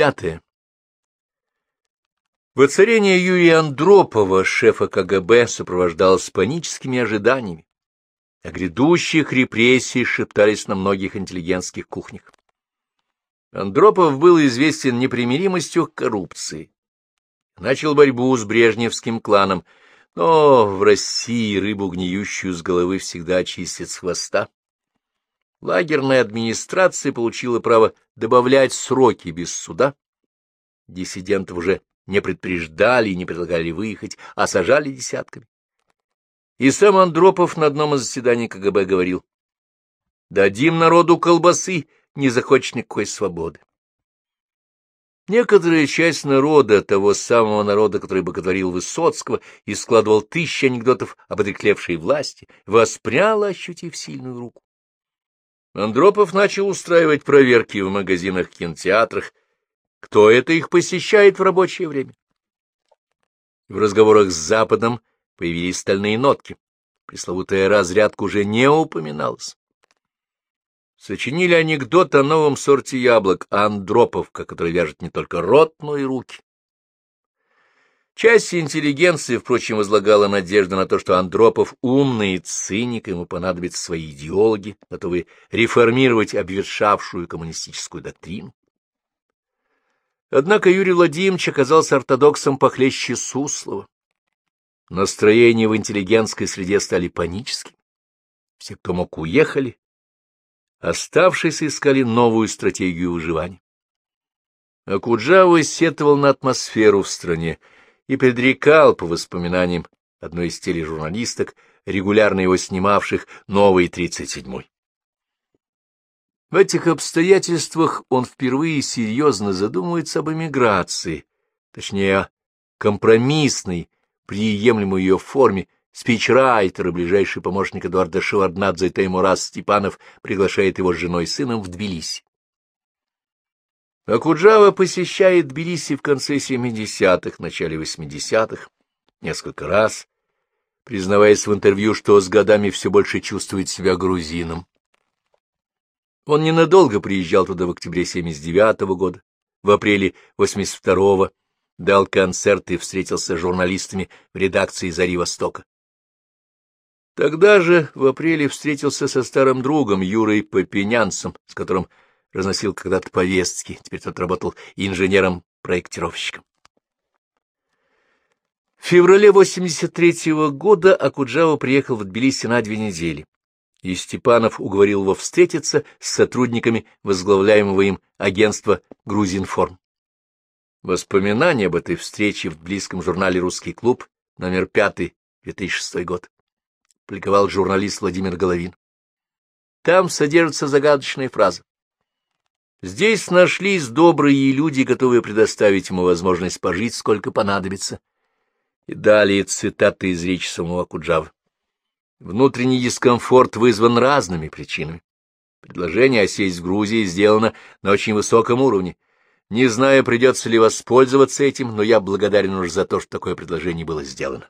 Пятое. Воцарение Юрия Андропова, шефа КГБ, сопровождалось паническими ожиданиями. О грядущих репрессиях шептались на многих интеллигентских кухнях. Андропов был известен непримиримостью к коррупции. Начал борьбу с брежневским кланом, но в России рыбу, гниющую с головы, всегда чистят с хвоста. Лагерная администрация получила право добавлять сроки без суда. Диссидентов уже не предупреждали и не предлагали выехать, а сажали десятками. И сам Андропов на одном из заседаний КГБ говорил, «Дадим народу колбасы, не захочет никакой свободы». Некоторая часть народа, того самого народа, который боготворил Высоцкого и складывал тысячи анекдотов об отреклевшей власти, воспряла, ощутив сильную руку. Андропов начал устраивать проверки в магазинах, кинотеатрах, кто это их посещает в рабочее время. В разговорах с Западом появились стальные нотки. Пресловутая разрядка уже не упоминалась. Сочинили анекдот о новом сорте яблок, андроповка, который вяжет не только рот, но и руки. Часть интеллигенции, впрочем, возлагала надежду на то, что Андропов умный и циник, ему понадобятся свои идеологи, готовые реформировать обветшавшую коммунистическую доктрину. Однако Юрий Владимирович оказался ортодоксом похлеще Суслова. Настроения в интеллигентской среде стали паническими. Все, кто мог, уехали. Оставшиеся искали новую стратегию выживания. Акуджава сетовал на атмосферу в стране и предрекал, по воспоминаниям одной из тележурналисток, регулярно его снимавших, новый 37-й. В этих обстоятельствах он впервые серьезно задумывается об эмиграции, точнее, о компромиссной, приемлемой ее форме, спичрайтер и ближайший помощник Эдуарда Шеварднадзе Таймурас Степанов приглашает его с женой и сыном в Тбилиси. Акуджава посещает Тбилиси в конце 70-х, начале 80-х, несколько раз, признаваясь в интервью, что с годами все больше чувствует себя грузином. Он ненадолго приезжал туда в октябре 79 -го года, в апреле 82-го дал концерт и встретился с журналистами в редакции «Зари Востока». Тогда же в апреле встретился со старым другом Юрой Попенянцем, с которым разносил когда-то повестки, теперь тот работал инженером-проектировщиком. В феврале 83 -го года Акуджава приехал в Тбилиси на две недели и Степанов уговорил его встретиться с сотрудниками возглавляемого им агентства «Грузинформ». Воспоминания об этой встрече в близком журнале «Русский клуб» номер 5, 2006 год, публиковал журналист Владимир Головин. Там содержится загадочная фраза. Здесь нашлись добрые люди, готовые предоставить ему возможность пожить, сколько понадобится. И далее цитаты из речи самого Куджавы. Внутренний дискомфорт вызван разными причинами. Предложение осесть в Грузии сделано на очень высоком уровне. Не знаю, придется ли воспользоваться этим, но я благодарен уже за то, что такое предложение было сделано.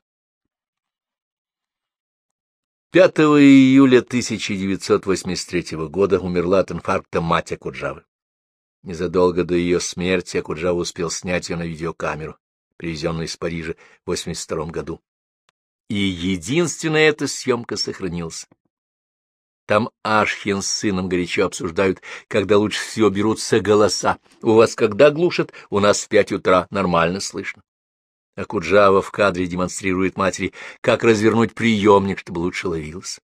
5 июля 1983 года умерла от инфаркта мать Акуджавы. Незадолго до ее смерти Акуджава успел снять ее на видеокамеру, привезенную из Парижа в 1982 году и единственная эта съемка сохранилась. Там Ашхин с сыном горячо обсуждают, когда лучше всего берутся голоса. У вас когда глушат? У нас в пять утра. Нормально слышно. А Куджава в кадре демонстрирует матери, как развернуть приемник, чтобы лучше ловилось.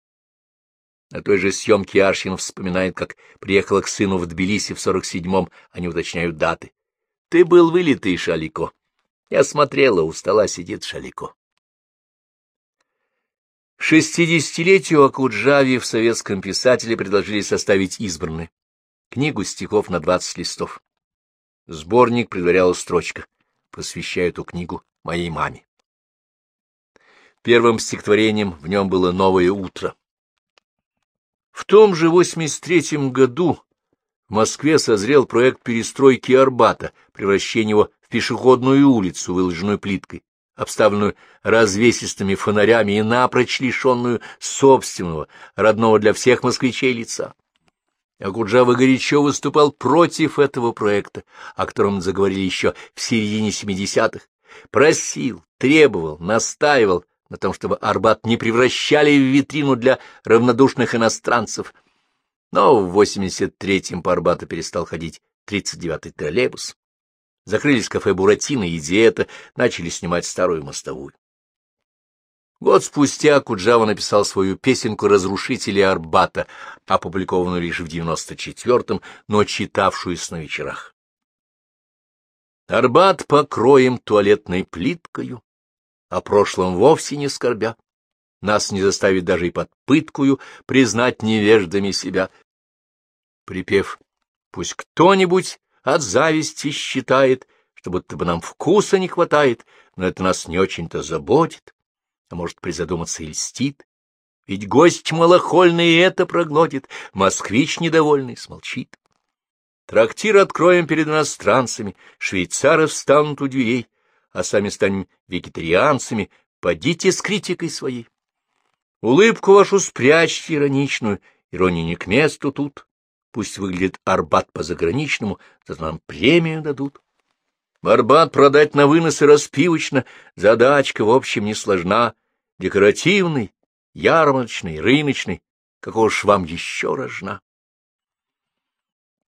На той же съемке Аршин вспоминает, как приехала к сыну в Тбилиси в сорок седьмом, они уточняют даты. — Ты был вылитый, Шалико. Я смотрела, у стола сидит Шалико. Шестидесятилетию Акуджаве в советском писателе предложили составить избранные. Книгу стихов на двадцать листов. Сборник предваряла строчка. Посвящаю эту книгу моей маме. Первым стихотворением в нем было «Новое утро». В том же 83-м году в Москве созрел проект перестройки Арбата, превращения его в пешеходную улицу, выложенную плиткой обставленную развесистыми фонарями и напрочь лишенную собственного, родного для всех москвичей лица. Акуджава горячо выступал против этого проекта, о котором заговорили еще в середине 70-х. Просил, требовал, настаивал на том, чтобы Арбат не превращали в витрину для равнодушных иностранцев. Но в 83-м по Арбату перестал ходить 39-й троллейбус. Закрылись кафе «Буратино» и «Диета», начали снимать старую мостовую. Год спустя Куджава написал свою песенку «Разрушители Арбата», опубликованную лишь в 94-м, но читавшуюся на вечерах. Арбат покроем туалетной плиткою, о прошлом вовсе не скорбя. Нас не заставит даже и под пыткую признать невеждами себя. Припев «Пусть кто-нибудь от зависти считает, что будто бы нам вкуса не хватает, но это нас не очень-то заботит» а может, призадуматься и льстит. Ведь гость малохольный и это проглотит, москвич недовольный смолчит. Трактир откроем перед иностранцами, швейцары встанут у дверей, а сами станем вегетарианцами, подите с критикой своей. Улыбку вашу спрячьте ироничную, ирония не к месту тут. Пусть выглядит Арбат по-заграничному, зато нам премию дадут. Арбат продать на вынос и распивочно, задачка, в общем, не сложна. Декоративный, ярмарочный, рыночный, какого ж вам еще рожна?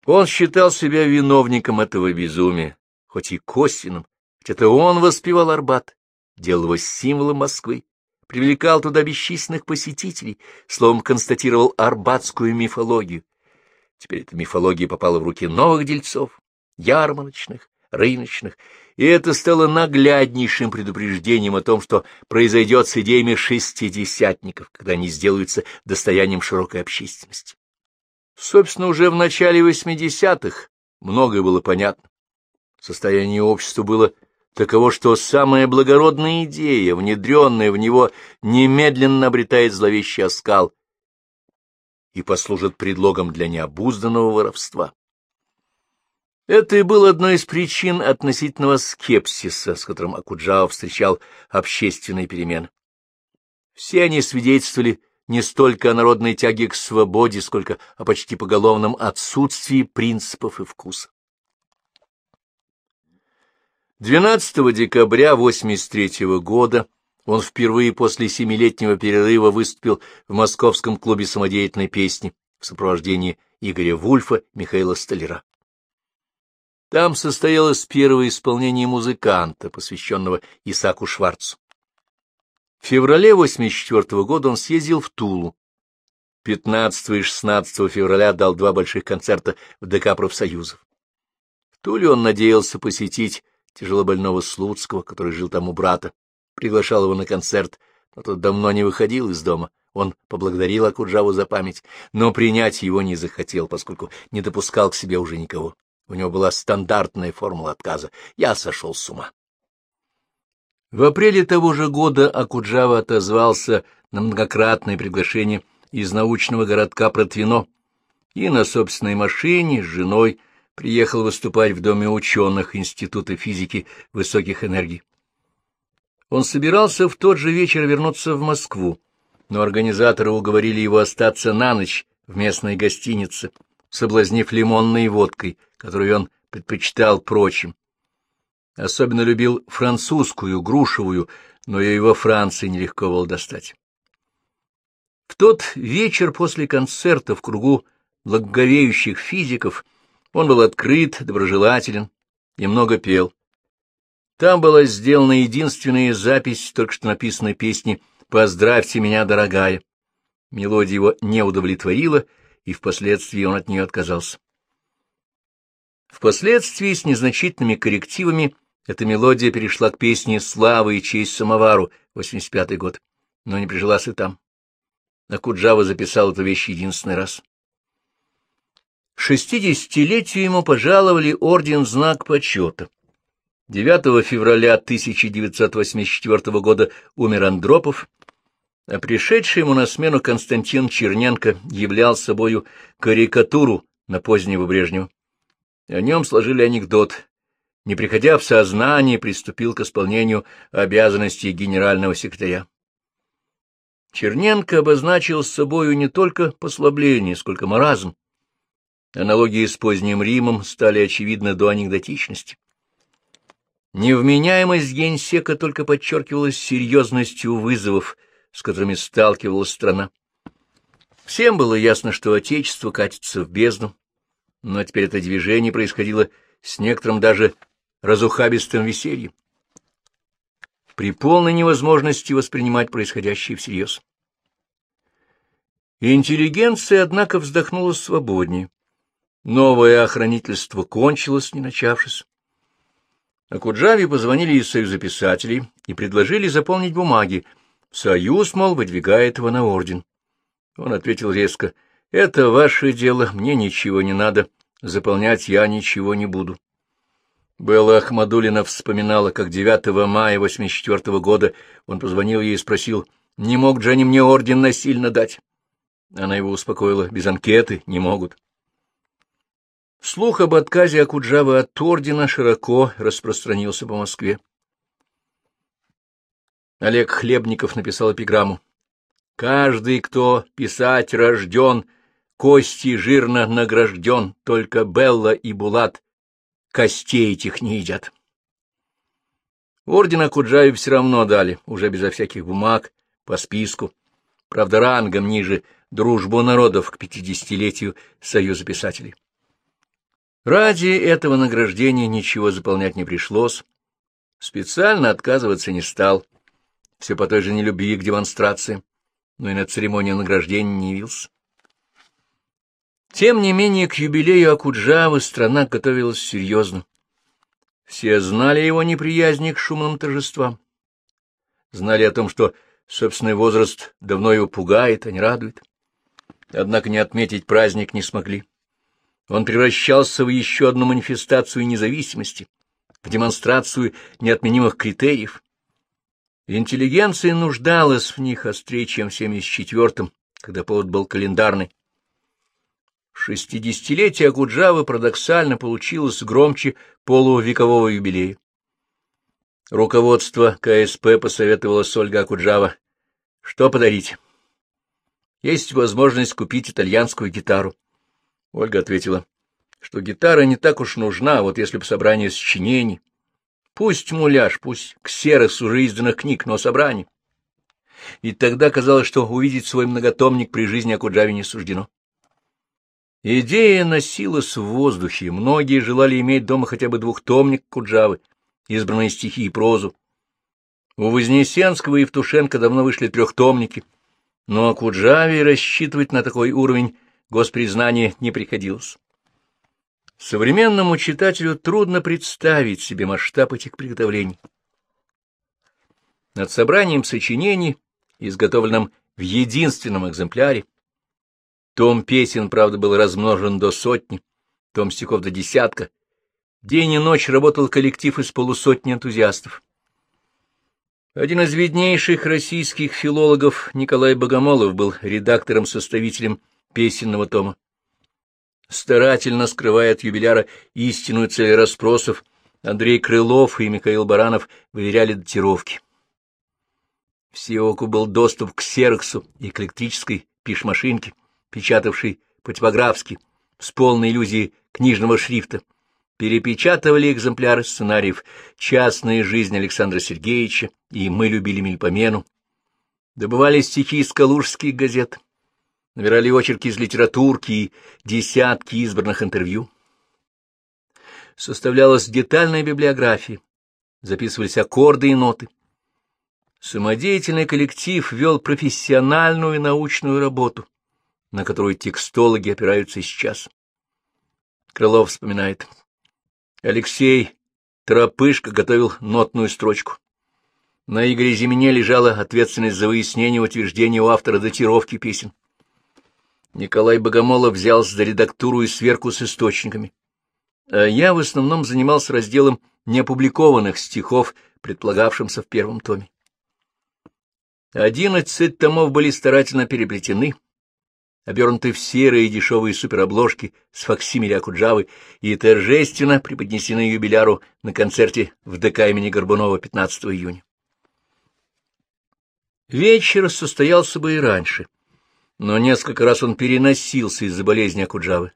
Он считал себя виновником этого безумия, хоть и косвенным, это он воспевал Арбат, делал его символом Москвы, привлекал туда бесчисленных посетителей, словом, констатировал арбатскую мифологию. Теперь эта мифология попала в руки новых дельцов, ярмарочных, рыночных, и это стало нагляднейшим предупреждением о том, что произойдет с идеями шестидесятников, когда они сделаются достоянием широкой общественности. Собственно, уже в начале восьмидесятых многое было понятно. Состояние общества было таково, что самая благородная идея, внедренная в него, немедленно обретает зловещий оскал и послужит предлогом для необузданного воровства. Это и было одной из причин относительного скепсиса, с которым Акуджава встречал общественные перемены. Все они свидетельствовали не столько о народной тяге к свободе, сколько о почти поголовном отсутствии принципов и вкуса. 12 декабря 1983 года он впервые после семилетнего перерыва выступил в Московском клубе самодеятельной песни в сопровождении Игоря Вульфа Михаила Столяра. Там состоялось первое исполнение музыканта, посвященного Исаку Шварцу. В феврале 1984 года он съездил в Тулу. 15 и 16 февраля дал два больших концерта в ДК профсоюзов. В Туле он надеялся посетить тяжелобольного Слуцкого, который жил там у брата, приглашал его на концерт, но тот давно не выходил из дома. Он поблагодарил Акуджаву за память, но принять его не захотел, поскольку не допускал к себе уже никого. У него была стандартная формула отказа. Я сошел с ума. В апреле того же года Акуджава отозвался на многократное приглашение из научного городка Протвино и на собственной машине с женой приехал выступать в Доме ученых Института физики высоких энергий. Он собирался в тот же вечер вернуться в Москву, но организаторы уговорили его остаться на ночь в местной гостинице, соблазнив лимонной водкой, которую он предпочитал прочим. Особенно любил французскую, грушевую, но ее во Франции нелегко было достать. В тот вечер после концерта в кругу благоговеющих физиков он был открыт, доброжелателен и много пел. Там была сделана единственная запись только что написанной песни «Поздравьте меня, дорогая». Мелодия его не удовлетворила, и впоследствии он от нее отказался. Впоследствии с незначительными коррективами эта мелодия перешла к песне «Слава и честь самовару» 85-й год, но не прижилась и там. Акуджава записал эту вещь единственный раз. Шестидесятилетию ему пожаловали орден «Знак почета». 9 февраля 1984 года умер Андропов, а пришедший ему на смену Константин Черненко являл собою карикатуру на позднего Брежнева. О нем сложили анекдот. Не приходя в сознание, приступил к исполнению обязанностей генерального секретаря. Черненко обозначил с собою не только послабление, сколько маразм. Аналогии с поздним Римом стали очевидны до анекдотичности. Невменяемость генсека только подчеркивалась серьезностью вызовов, с которыми сталкивалась страна. Всем было ясно, что Отечество катится в бездну, но теперь это движение происходило с некоторым даже разухабистым весельем, при полной невозможности воспринимать происходящее всерьез. Интеллигенция, однако, вздохнула свободнее. Новое охранительство кончилось, не начавшись. Акуджаве позвонили из Союза писателей и предложили заполнить бумаги. Союз, мол, выдвигает его на орден. Он ответил резко, — Это ваше дело, мне ничего не надо, заполнять я ничего не буду. Белла Ахмадулина вспоминала, как 9 мая 84 года он позвонил ей и спросил, не мог Дженни мне орден насильно дать. Она его успокоила, без анкеты не могут. Слух об отказе Акуджавы от ордена широко распространился по Москве. Олег Хлебников написал эпиграмму. «Каждый, кто писать рожден, кости жирно награжден, только Белла и Булат костей этих не едят». Орден Акуджаве все равно дали, уже безо всяких бумаг, по списку, правда, рангом ниже дружбу народов к пятидесятилетию Союза писателей. Ради этого награждения ничего заполнять не пришлось, специально отказываться не стал, все по той же нелюбви к демонстрации, но и на церемонию награждения не явился. Тем не менее, к юбилею Акуджавы страна готовилась серьезно. Все знали его неприязнь к шумным торжествам. Знали о том, что собственный возраст давно его пугает, а не радует. Однако не отметить праздник не смогли. Он превращался в еще одну манифестацию независимости, в демонстрацию неотменимых критериев. Интеллигенция нуждалась в них острее, чем в 74-м, когда повод был календарный. Шестидесятилетие Акуджавы парадоксально получилось громче полувекового юбилея. Руководство КСП посоветовало Сольга Акуджава, что подарить. Есть возможность купить итальянскую гитару. Ольга ответила, что гитара не так уж нужна, вот если бы собрание сочинений. Пусть муляж, пусть ксерокс уже изданных книг, но собрание. И тогда казалось, что увидеть свой многотомник при жизни Акуджаве не суждено. Идея носилась в воздухе, многие желали иметь дома хотя бы двухтомник Куджавы, избранные стихи и прозу. У Вознесенского и Евтушенко давно вышли трехтомники, но Куджаве рассчитывать на такой уровень госпризнания не приходилось. Современному читателю трудно представить себе масштаб этих приготовлений. Над собранием сочинений, изготовленным в единственном экземпляре, том песен, правда, был размножен до сотни, том стихов до десятка. День и ночь работал коллектив из полусотни энтузиастов. Один из виднейших российских филологов Николай Богомолов был редактором-составителем песенного тома. Старательно скрывая от юбиляра истинную цель расспросов, Андрей Крылов и Михаил Баранов выверяли датировки. В Сиоку был доступ к сероксу и к электрической пишмашинке печатавший по-типографски, с полной иллюзией книжного шрифта, перепечатывали экземпляры сценариев «Частная жизнь Александра Сергеевича» и «Мы любили Мельпомену», добывали стихи из калужских газет, набирали очерки из литературки и десятки избранных интервью. Составлялась детальная библиография, записывались аккорды и ноты. Самодеятельный коллектив вел профессиональную и научную работу на которую текстологи опираются сейчас. Крылов вспоминает. Алексей Тропышко готовил нотную строчку. На Игоре Зимине лежала ответственность за выяснение утверждения у автора датировки песен. Николай Богомолов взялся за редактуру и сверку с источниками. А я в основном занимался разделом неопубликованных стихов, предполагавшимся в первом томе. Одиннадцать томов были старательно переплетены, обернуты в серые дешевые суперобложки с факсимили Акуджавы и торжественно преподнесены юбиляру на концерте в ДК имени Горбунова 15 июня. Вечер состоялся бы и раньше, но несколько раз он переносился из-за болезни Акуджавы.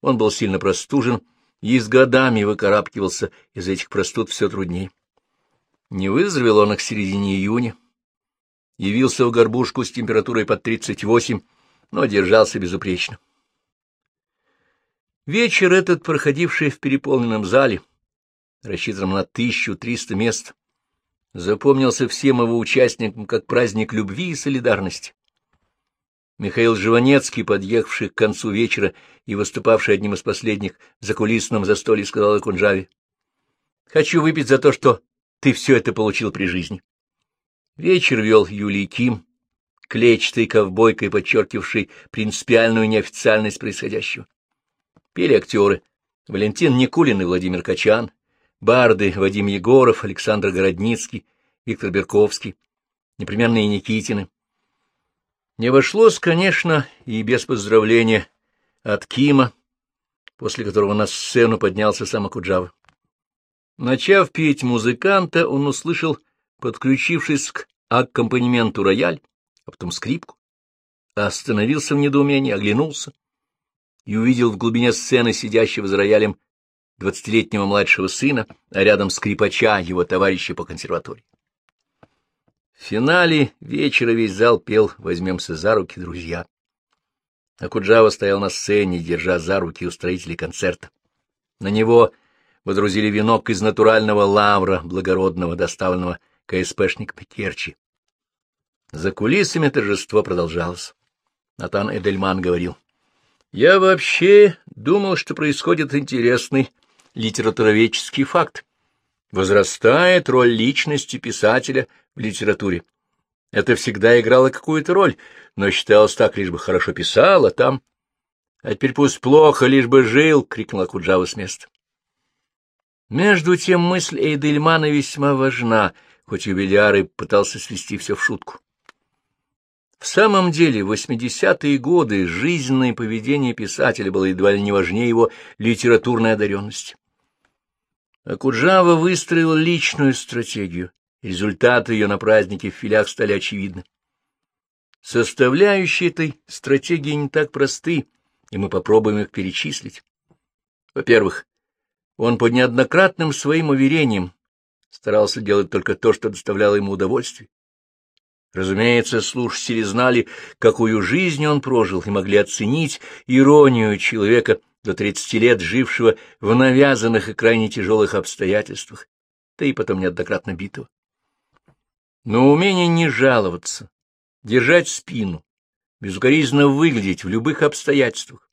Он был сильно простужен и с годами выкарабкивался из этих простуд все труднее. Не выздоровел он их в середине июня. Явился в горбушку с температурой под 38, но держался безупречно. Вечер этот, проходивший в переполненном зале, рассчитанном на 1300 мест, запомнился всем его участникам как праздник любви и солидарности. Михаил Живанецкий, подъехавший к концу вечера и выступавший одним из последних в закулисном застолье, сказал Акунжаве, «Хочу выпить за то, что ты все это получил при жизни». Вечер вел Юлий Ким, клетчатой ковбойкой, подчеркивавшей принципиальную неофициальность происходящего. Пели актеры Валентин Никулин и Владимир Качан, барды Вадим Егоров, Александр Городницкий, Виктор Берковский, непременные Никитины. Не обошлось, конечно, и без поздравления от Кима, после которого на сцену поднялся сам Акуджава. Начав петь музыканта, он услышал, подключившись к аккомпанементу рояль, а потом скрипку, остановился в недоумении, оглянулся и увидел в глубине сцены сидящего за роялем двадцатилетнего младшего сына, а рядом скрипача, его товарища по консерватории. В финале вечера весь зал пел «Возьмемся за руки, друзья». Акуджава стоял на сцене, держа за руки устроителей концерта. На него водрузили венок из натурального лавра, благородного, доставленного КСПшниками Керчи. За кулисами торжество продолжалось. Натан Эдельман говорил. Я вообще думал, что происходит интересный литературоведческий факт. Возрастает роль личности писателя в литературе. Это всегда играло какую-то роль, но считалось так, лишь бы хорошо писал, а там... — А теперь пусть плохо, лишь бы жил! — крикнула Куджава с места. Между тем мысль Эйдельмана весьма важна, хоть юбиляр пытался свести все в шутку. В самом деле, в 80-е годы жизненное поведение писателя было едва ли не важнее его литературной одаренности. Акуджава выстроил личную стратегию, результаты ее на празднике в филях стали очевидны. Составляющие этой стратегии не так просты, и мы попробуем их перечислить. Во-первых, он по неоднократным своим уверениям старался делать только то, что доставляло ему удовольствие. Разумеется, слушатели знали, какую жизнь он прожил, и могли оценить иронию человека до тридцати лет, жившего в навязанных и крайне тяжелых обстоятельствах, да и потом неоднократно битого. Но умение не жаловаться, держать спину, безукоризненно выглядеть в любых обстоятельствах,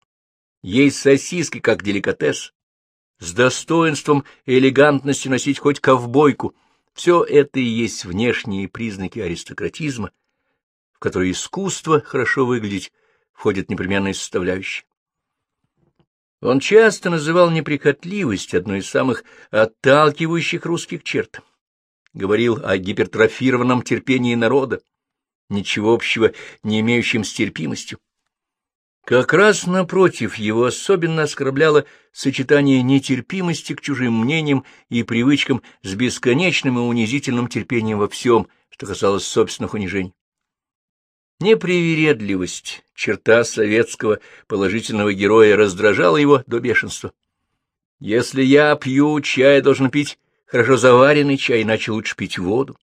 есть сосиски как деликатес, с достоинством и элегантностью носить хоть ковбойку — все это и есть внешние признаки аристократизма, в который искусство хорошо выглядеть входит непременная составляющая. Он часто называл неприхотливость одной из самых отталкивающих русских черт. Говорил о гипертрофированном терпении народа, ничего общего не имеющим с терпимостью. Как раз напротив, его особенно оскорбляло сочетание нетерпимости к чужим мнениям и привычкам с бесконечным и унизительным терпением во всем, что касалось собственных унижений. Непривередливость, черта советского положительного героя, раздражала его до бешенства. Если я пью чай, должен пить хорошо заваренный чай, иначе лучше пить воду.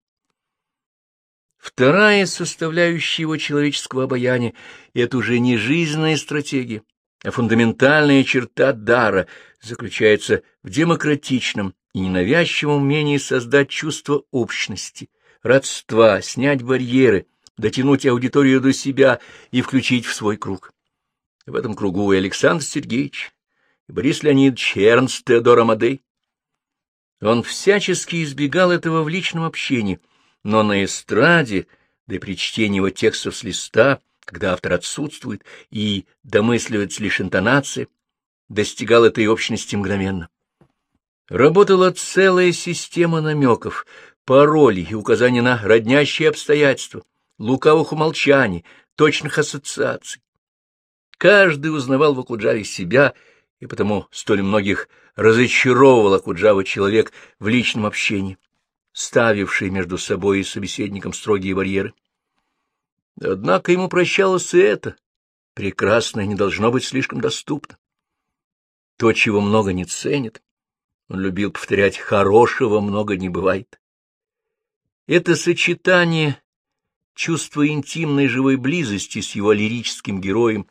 Вторая составляющая его человеческого обаяния — это уже не жизненная стратегия, а фундаментальная черта дара заключается в демократичном и ненавязчивом умении создать чувство общности, родства, снять барьеры, дотянуть аудиторию до себя и включить в свой круг. В этом кругу и Александр Сергеевич, и Борис Леонидович Эрнст Теодор Амадей. Он всячески избегал этого в личном общении — но на эстраде, да и при чтении его текстов с листа, когда автор отсутствует и домысливается лишь интонация, достигал этой общности мгновенно. Работала целая система намеков, паролей и указаний на роднящие обстоятельства, лукавых умолчаний, точных ассоциаций. Каждый узнавал в Акуджаве себя, и потому столь многих разочаровывал Акуджава человек в личном общении ставивший между собой и собеседником строгие барьеры. Однако ему прощалось и это. Прекрасное не должно быть слишком доступно. то, чего много не ценят. Он любил повторять «хорошего много не бывает». Это сочетание чувства интимной живой близости с его лирическим героем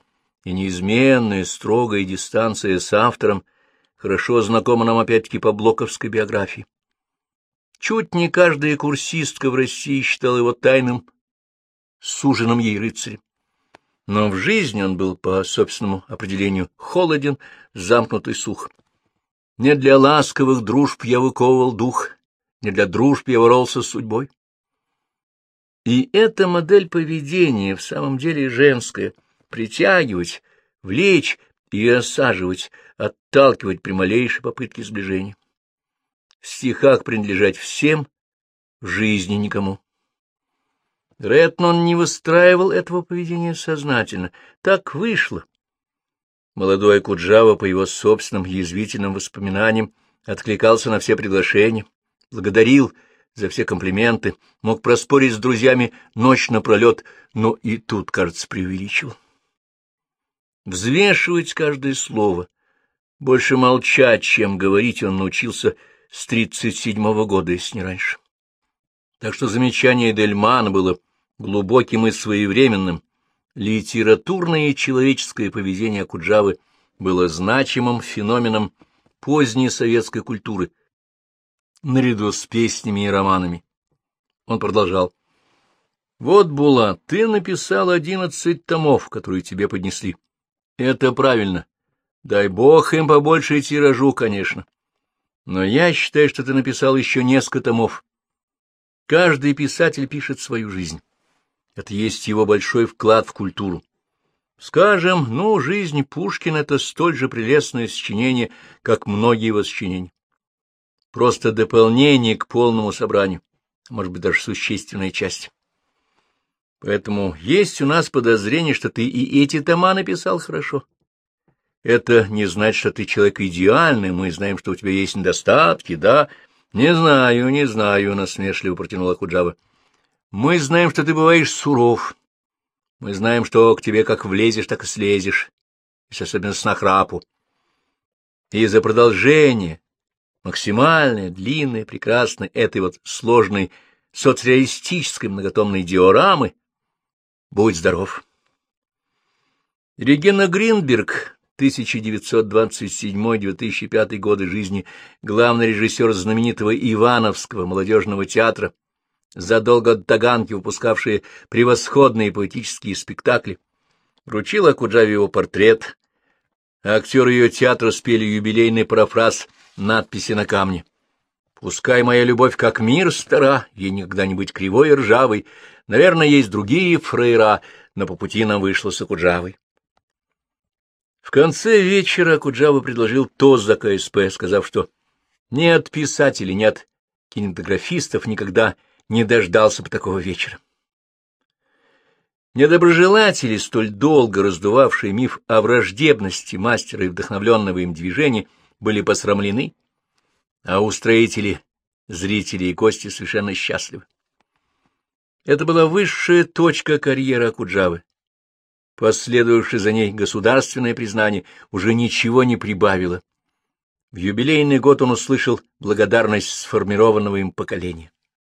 и неизменная строгая дистанция с автором хорошо знакома нам опять-таки по блоковской биографии. Чуть не каждая курсистка в России считала его тайным суженым ей рыцарем. Но в жизни он был, по собственному определению, холоден, замкнутый сух. Не для ласковых дружб я выковывал дух, не для дружб я боролся с судьбой. И эта модель поведения в самом деле женская — притягивать, влечь и осаживать, отталкивать при малейшей попытке сближения. В стихах принадлежать всем, в жизни никому. Ретнон не выстраивал этого поведения сознательно. Так вышло. Молодой Куджава, по его собственным язвительным воспоминаниям, откликался на все приглашения, благодарил за все комплименты, мог проспорить с друзьями ночь напролет, но и тут, кажется, преувеличивал. Взвешивать каждое слово, больше молчать, чем говорить, он научился с тридцать седьмого года, если не раньше. Так что замечание Дельмана было глубоким и своевременным, литературное и человеческое поведение Куджавы было значимым феноменом поздней советской культуры, наряду с песнями и романами. Он продолжал. «Вот, Була, ты написал одиннадцать томов, которые тебе поднесли. Это правильно. Дай бог им побольше тиражу, конечно. Но я считаю, что ты написал еще несколько томов. Каждый писатель пишет свою жизнь. Это есть его большой вклад в культуру. Скажем, ну, жизнь Пушкина — это столь же прелестное сочинение, как многие его сочинения. Просто дополнение к полному собранию, может быть, даже существенная часть. Поэтому есть у нас подозрение, что ты и эти тома написал хорошо. Это не значит, что ты человек идеальный, мы знаем, что у тебя есть недостатки, да? Не знаю, не знаю, — насмешливо протянула Худжава. Мы знаем, что ты бываешь суров. Мы знаем, что к тебе как влезешь, так и слезешь, если особенно с нахрапу. И за продолжение, максимальное, длинное, прекрасное, этой вот сложной соцреалистической многотомной диорамы, будь здоров. Регина Гринберг, 1927-2005 годы жизни, главный режиссер знаменитого Ивановского молодежного театра, задолго до Таганки выпускавшие превосходные поэтические спектакли, вручила Куджаве его портрет, а актеры ее театра спели юбилейный парафраз надписи на камне. «Пускай моя любовь как мир стара, ей никогда не быть кривой и ржавой, наверное, есть другие фрейра, но по пути нам вышло с Акуджавой». В конце вечера Куджава предложил тост за КСП, сказав, что ни от писателей, ни от кинематографистов никогда не дождался бы такого вечера. Недоброжелатели, столь долго раздувавшие миф о враждебности мастера и вдохновленного им движения, были посрамлены, а устроители, зрители и гости совершенно счастливы. Это была высшая точка карьеры Акуджавы. Последовавшее за ней государственное признание уже ничего не прибавило. В юбилейный год он услышал благодарность сформированного им поколения.